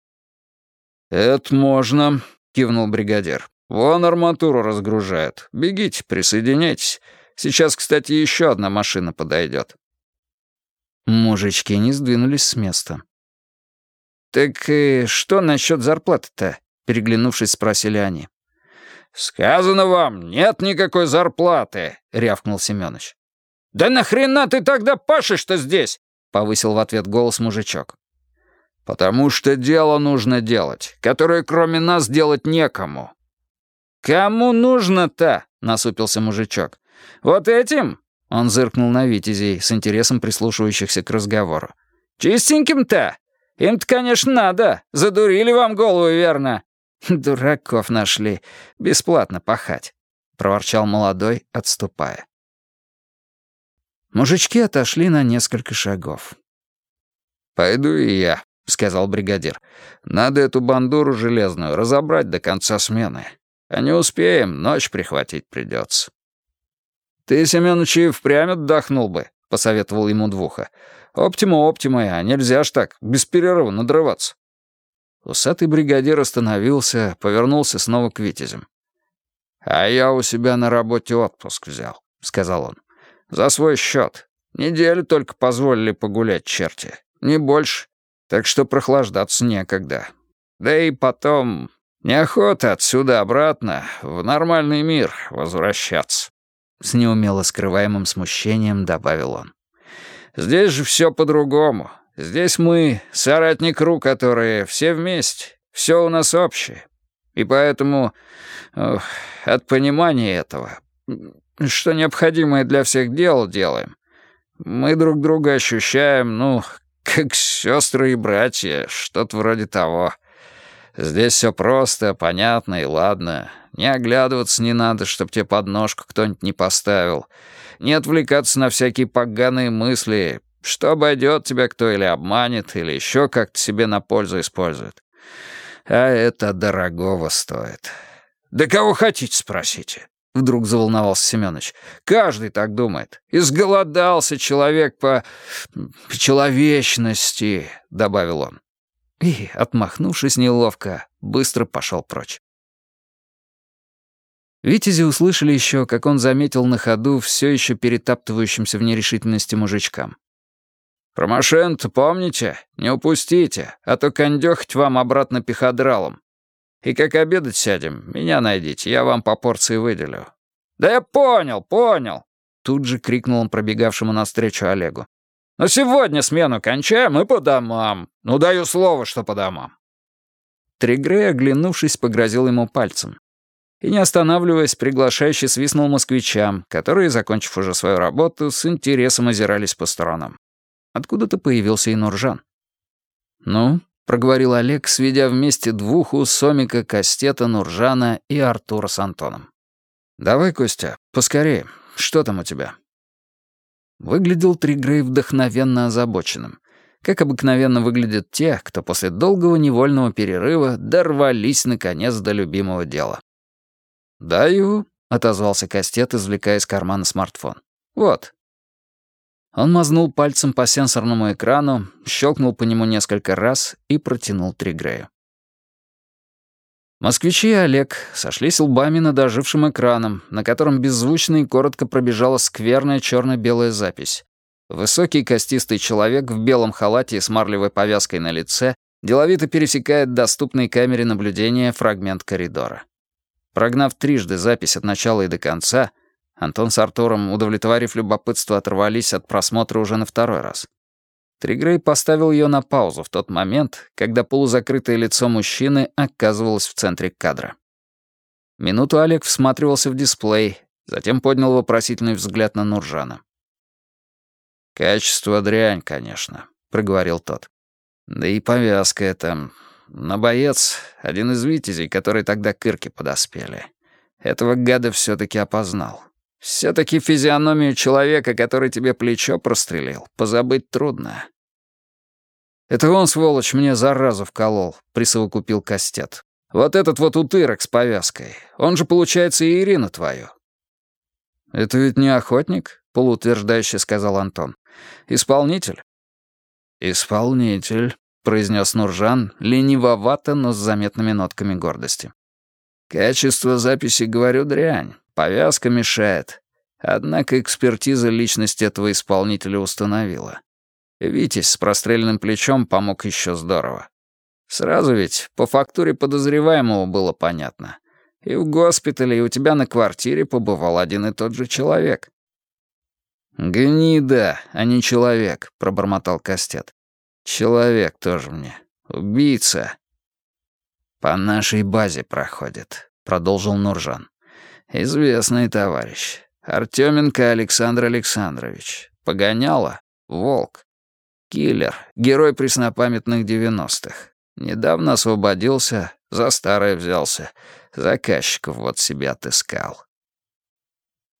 «Это можно», — кивнул бригадир. «Вон арматуру разгружают. Бегите, присоединяйтесь. Сейчас, кстати, еще одна машина подойдет». Мужички не сдвинулись с места. «Так и что насчет зарплаты-то?» — переглянувшись, спросили они. «Сказано вам, нет никакой зарплаты», — рявкнул Семёныч. «Да нахрена ты тогда пашешь-то здесь?» — повысил в ответ голос мужичок. «Потому что дело нужно делать, которое кроме нас делать некому». «Кому нужно-то?» — насупился мужичок. «Вот этим? Он зыркнул на витязей, с интересом прислушивающихся к разговору. «Чистеньким-то? Им-то, конечно, надо. Задурили вам голову, верно?» «Дураков нашли. Бесплатно пахать», — проворчал молодой, отступая. Мужички отошли на несколько шагов. «Пойду и я», — сказал бригадир. «Надо эту бандуру железную разобрать до конца смены. А не успеем, ночь прихватить придется». «Ты, Семёныч, и впрямь отдохнул бы», — посоветовал ему Двуха. «Оптима оптимой, а нельзя ж так, без перерыва надрываться». Усатый бригадир остановился, повернулся снова к витязям. «А я у себя на работе отпуск взял», — сказал он. «За свой счет. Неделю только позволили погулять черти. Не больше. Так что прохлаждаться некогда. Да и потом, неохота отсюда обратно в нормальный мир возвращаться». С неумело скрываемым смущением добавил он. «Здесь же все по-другому. Здесь мы, соратник Ру, которые все вместе, все у нас общее. И поэтому ох, от понимания этого, что необходимое для всех дел делаем, мы друг друга ощущаем, ну, как сестры и братья, что-то вроде того. Здесь все просто, понятно и ладно. Не оглядываться не надо, чтоб тебе подножку кто-нибудь не поставил. Не отвлекаться на всякие поганые мысли, что обойдет тебя кто или обманет, или еще как-то себе на пользу использует. А это дорогого стоит. «Да кого хотите, спросите?» Вдруг заволновался Семёныч. «Каждый так думает. Изголодался человек по... по человечности», — добавил он. И, отмахнувшись неловко, быстро пошел прочь. Витязи услышали еще, как он заметил на ходу все еще перетаптывающимся в нерешительности мужичкам. «Про помните? Не упустите, а то кондёхать вам обратно пиходралом. И как обедать сядем, меня найдите, я вам по порции выделю». «Да я понял, понял!» Тут же крикнул он пробегавшему навстречу Олегу. «Но сегодня смену кончаем и по домам. Ну, даю слово, что по домам». Тригрей, оглянувшись, погрозил ему пальцем. И, не останавливаясь, приглашающе свистнул москвичам, которые, закончив уже свою работу, с интересом озирались по сторонам. Откуда-то появился и Нуржан. «Ну», — проговорил Олег, сведя вместе двух у Сомика, Кастета, Нуржана и Артура с Антоном. «Давай, Костя, поскорее. Что там у тебя?» Выглядел Тригрей вдохновенно озабоченным. Как обыкновенно выглядят те, кто после долгого невольного перерыва дорвались, наконец, до любимого дела. «Даю», — отозвался Кастет, извлекая из кармана смартфон. «Вот, он мазнул пальцем по сенсорному экрану, щелкнул по нему несколько раз и протянул Тригрею. Москвичи и Олег сошлись лбами над ожившим экраном, на котором беззвучно и коротко пробежала скверная черно-белая запись. Высокий костистый человек в белом халате и с марлевой повязкой на лице деловито пересекает доступной камере наблюдения фрагмент коридора. Прогнав трижды запись от начала и до конца, Антон с Артуром, удовлетворив любопытство, оторвались от просмотра уже на второй раз. Тригрей поставил ее на паузу в тот момент, когда полузакрытое лицо мужчины оказывалось в центре кадра. Минуту Олег всматривался в дисплей, затем поднял вопросительный взгляд на Нуржана. «Качество дрянь, конечно», — проговорил тот. «Да и повязка эта. Но боец — один из витязей, которые тогда к Ирке подоспели. Этого гада все таки опознал. Все-таки физиономию человека, который тебе плечо прострелил, позабыть трудно. Это он, сволочь, мне заразу вколол, присовокупил Костет. Вот этот вот утырок с повязкой. Он же, получается, и Ирина твою. Это ведь не охотник, полуутверждающе сказал Антон. Исполнитель. Исполнитель, произнес Нуржан, ленивовато, но с заметными нотками гордости. Качество записи, говорю, дрянь. Повязка мешает. Однако экспертиза личности этого исполнителя установила. Витязь с простреленным плечом помог еще здорово. Сразу ведь по фактуре подозреваемого было понятно. И в госпитале, и у тебя на квартире побывал один и тот же человек. «Гнида, а не человек», — пробормотал Костет. «Человек тоже мне. Убийца». «По нашей базе проходит», — продолжил Нуржан. Известный товарищ. Артёменко Александр Александрович. Погоняло. Волк. Киллер. Герой преснопамятных девяностых. Недавно освободился, за старое взялся. Заказчиков вот себе отыскал.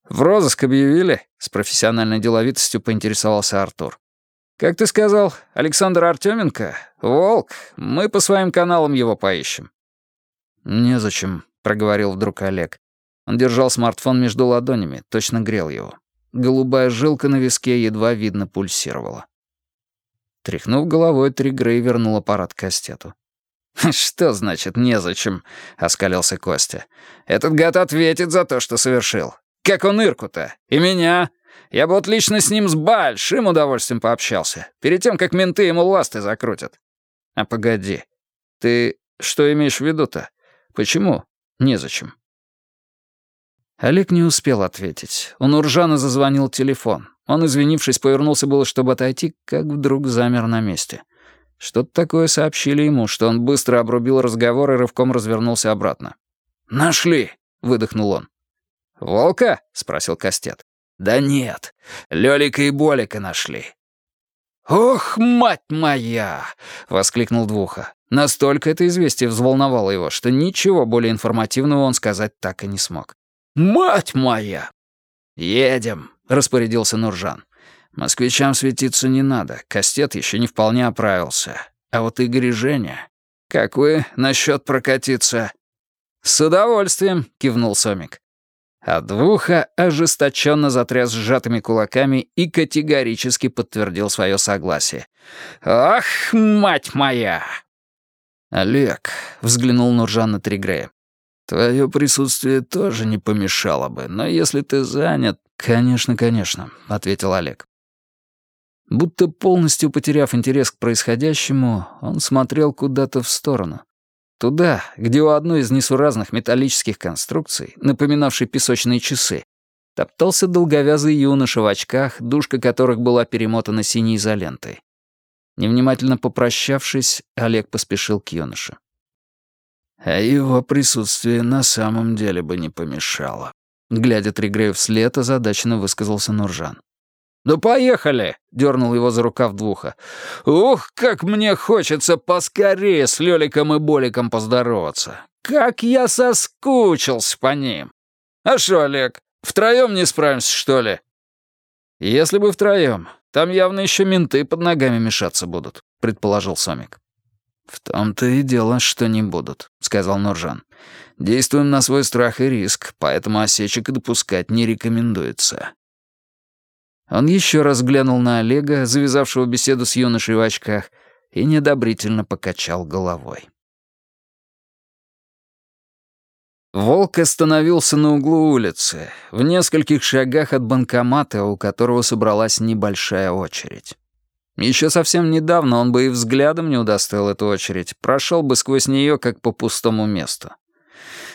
«В розыск объявили?» — с профессиональной деловитостью поинтересовался Артур. «Как ты сказал, Александр Артёменко? Волк. Мы по своим каналам его поищем». «Незачем», — проговорил вдруг Олег. Он держал смартфон между ладонями, точно грел его. Голубая жилка на виске едва видно пульсировала. Тряхнув головой, Тригрей вернул аппарат к кастету. «Что значит «незачем»?» — оскалился Костя. «Этот гад ответит за то, что совершил. Как он Ирку-то? И меня? Я бы вот лично с ним с большим удовольствием пообщался, перед тем, как менты ему ласты закрутят». «А погоди, ты что имеешь в виду-то? Почему? Незачем». Олег не успел ответить. У Нуржана зазвонил телефон. Он, извинившись, повернулся было, чтобы отойти, как вдруг замер на месте. Что-то такое сообщили ему, что он быстро обрубил разговор и рывком развернулся обратно. «Нашли!» — выдохнул он. «Волка?» — спросил Костет. «Да нет, Лёлика и Болика нашли». «Ох, мать моя!» — воскликнул Двуха. Настолько это известие взволновало его, что ничего более информативного он сказать так и не смог. «Мать моя!» «Едем», — распорядился Нуржан. «Москвичам светиться не надо, Кастет еще не вполне оправился. А вот Игорь и Женя... Как вы насчет прокатиться?» «С удовольствием», — кивнул Сомик. А Двуха ожесточенно затряс сжатыми кулаками и категорически подтвердил свое согласие. «Ах, мать моя!» «Олег», — взглянул Нуржан на Тригрея, Твое присутствие тоже не помешало бы, но если ты занят...» «Конечно, конечно», — ответил Олег. Будто полностью потеряв интерес к происходящему, он смотрел куда-то в сторону. Туда, где у одной из несуразных металлических конструкций, напоминавшей песочные часы, топтался долговязый юноша в очках, дужка которых была перемотана синей изолентой. Невнимательно попрощавшись, Олег поспешил к юноше. А его присутствие на самом деле бы не помешало. Глядя Тригрею вслед, озадаченно высказался Нуржан. «Да поехали!» — дернул его за рукав двуха. «Ух, как мне хочется поскорее с Лёликом и Боликом поздороваться! Как я соскучился по ним! А шо, Олег, втроем не справимся, что ли?» «Если бы втроем, там явно еще менты под ногами мешаться будут», — предположил Сомик. «В том-то и дело, что не будут», — сказал Нуржан. «Действуем на свой страх и риск, поэтому осечек допускать не рекомендуется». Он еще раз глянул на Олега, завязавшего беседу с юношей в очках, и недобрительно покачал головой. Волк остановился на углу улицы, в нескольких шагах от банкомата, у которого собралась небольшая очередь. Еще совсем недавно он бы и взглядом не удостоил эту очередь, прошел бы сквозь нее, как по пустому месту.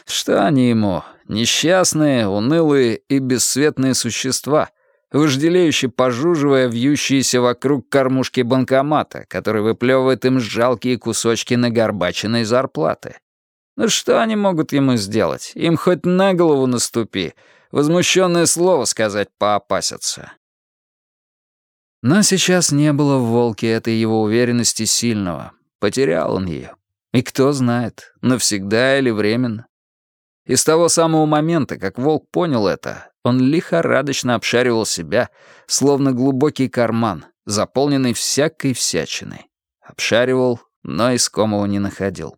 Что они ему, несчастные, унылые и бесцветные существа, вожделеюще пожуживая вьющиеся вокруг кормушки банкомата, который выплевывает им жалкие кусочки нагорбаченной зарплаты. Ну что они могут ему сделать? Им хоть на голову наступи. Возмущенное слово сказать поопасятся. Но сейчас не было в волке этой его уверенности сильного. Потерял он ее. И кто знает, навсегда или временно. И с того самого момента, как волк понял это, он лихорадочно обшаривал себя, словно глубокий карман, заполненный всякой всячиной. Обшаривал, но искомого не находил.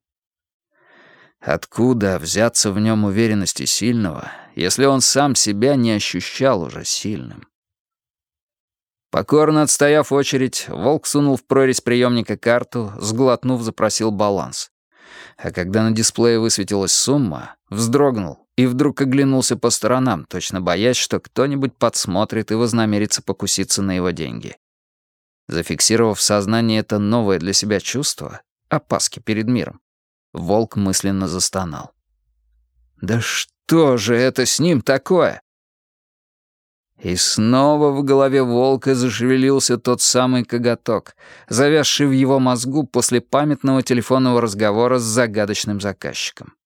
Откуда взяться в нем уверенности сильного, если он сам себя не ощущал уже сильным? Покорно отстояв очередь, волк сунул в прорезь приемника карту, сглотнув, запросил баланс. А когда на дисплее высветилась сумма, вздрогнул и вдруг оглянулся по сторонам, точно боясь, что кто-нибудь подсмотрит и вознамерится покуситься на его деньги. Зафиксировав в сознании это новое для себя чувство, опаски перед миром, волк мысленно застонал. «Да что же это с ним такое?» И снова в голове волка зашевелился тот самый коготок, завязший в его мозгу после памятного телефонного разговора с загадочным заказчиком.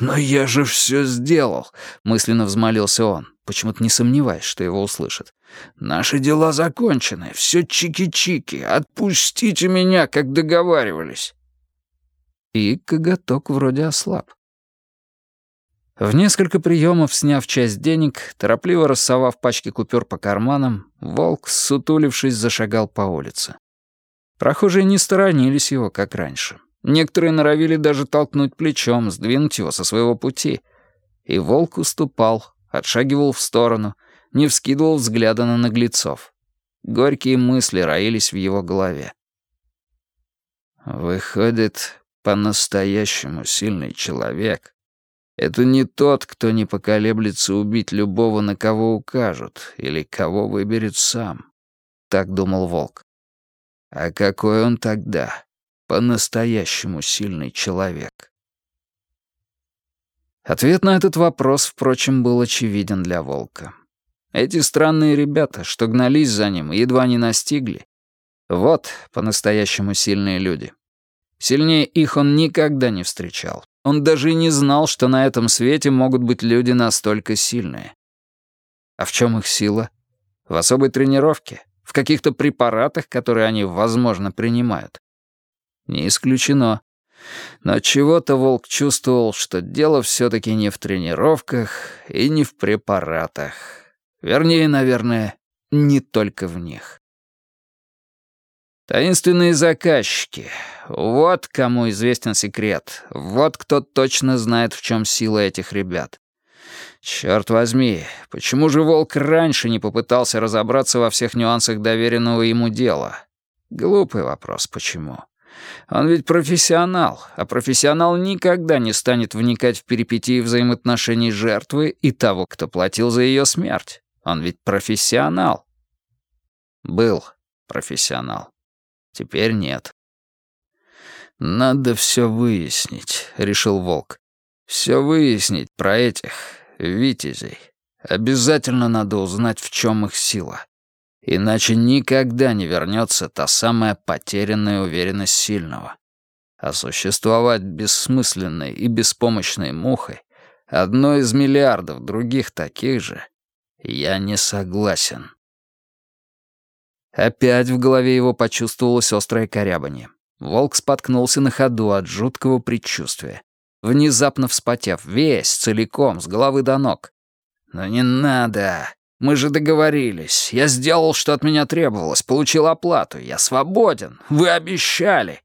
«Но я же все сделал», — мысленно взмолился он, почему-то не сомневаясь, что его услышат. «Наши дела закончены, все чики-чики, отпустите меня, как договаривались». И коготок вроде ослаб. В несколько приемов, сняв часть денег, торопливо рассовав пачки купюр по карманам, волк, сутулившись, зашагал по улице. Прохожие не сторонились его, как раньше. Некоторые норовили даже толкнуть плечом, сдвинуть его со своего пути. И волк уступал, отшагивал в сторону, не вскидывал взгляда на наглецов. Горькие мысли роились в его голове. «Выходит, по-настоящему сильный человек — это не тот, кто не поколеблется убить любого, на кого укажут, или кого выберет сам», — так думал волк. «А какой он тогда?» По-настоящему сильный человек? Ответ на этот вопрос, впрочем, был очевиден для Волка. Эти странные ребята, что гнались за ним, едва не настигли. Вот по-настоящему сильные люди. Сильнее их он никогда не встречал. Он даже и не знал, что на этом свете могут быть люди настолько сильные. А в чем их сила? В особой тренировке? В каких-то препаратах, которые они, возможно, принимают? Не исключено. Но чего-то волк чувствовал, что дело все-таки не в тренировках и не в препаратах. Вернее, наверное, не только в них. Таинственные заказчики. Вот кому известен секрет. Вот кто точно знает, в чем сила этих ребят. Черт возьми, почему же Волк раньше не попытался разобраться во всех нюансах доверенного ему дела? Глупый вопрос, почему? Он ведь профессионал, а профессионал никогда не станет вникать в перипетии взаимоотношений жертвы и того, кто платил за ее смерть. Он ведь профессионал. Был профессионал. Теперь нет. «Надо все выяснить», — решил Волк. «Все выяснить про этих витязей. Обязательно надо узнать, в чем их сила. Иначе никогда не вернется та самая потерянная уверенность сильного. А существовать бессмысленной и беспомощной мухой, одной из миллиардов других таких же, я не согласен. Опять в голове его почувствовалось острое корябанье. Волк споткнулся на ходу от жуткого предчувствия. Внезапно вспотев, весь, целиком, с головы до ног. «Но не надо! Мы же договорились. Я сделал, что от меня требовалось, получил оплату. Я свободен. Вы обещали!»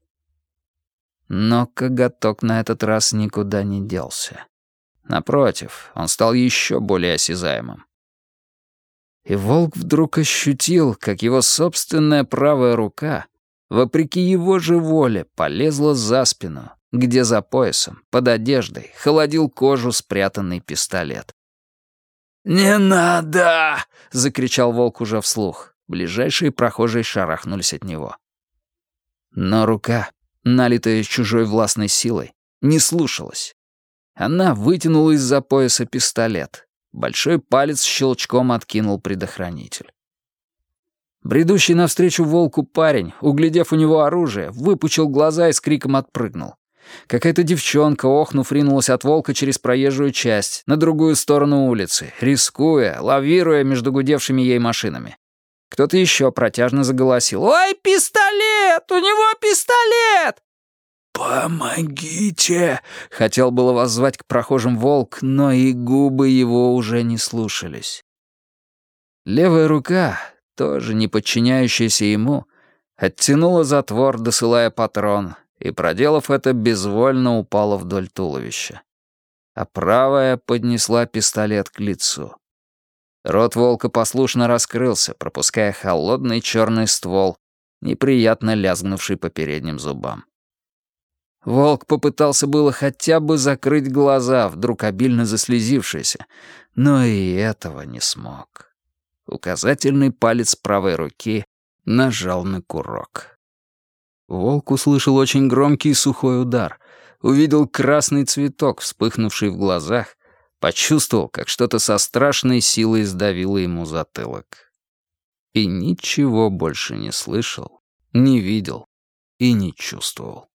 Но коготок на этот раз никуда не делся. Напротив, он стал еще более осязаемым. И волк вдруг ощутил, как его собственная правая рука, вопреки его же воле, полезла за спину, где за поясом, под одеждой, холодил кожу спрятанный пистолет. «Не надо!» — закричал волк уже вслух. Ближайшие прохожие шарахнулись от него. Но рука, налитая чужой властной силой, не слушалась. Она вытянула из-за пояса пистолет. Большой палец щелчком откинул предохранитель. Бредущий навстречу волку парень, углядев у него оружие, выпучил глаза и с криком отпрыгнул. Какая-то девчонка, охнув, ринулась от волка через проезжую часть, на другую сторону улицы, рискуя, лавируя между гудевшими ей машинами. Кто-то еще протяжно заголосил. «Ой, пистолет! У него пистолет!» «Помогите!» — хотел было воззвать к прохожим волк, но и губы его уже не слушались. Левая рука, тоже не подчиняющаяся ему, оттянула затвор, досылая патрон, и, проделав это, безвольно упала вдоль туловища. А правая поднесла пистолет к лицу. Рот волка послушно раскрылся, пропуская холодный черный ствол, неприятно лязгнувший по передним зубам. Волк попытался было хотя бы закрыть глаза, вдруг обильно заслезившиеся, но и этого не смог. Указательный палец правой руки нажал на курок. Волк услышал очень громкий сухой удар, увидел красный цветок, вспыхнувший в глазах, почувствовал, как что-то со страшной силой сдавило ему затылок. И ничего больше не слышал, не видел и не чувствовал.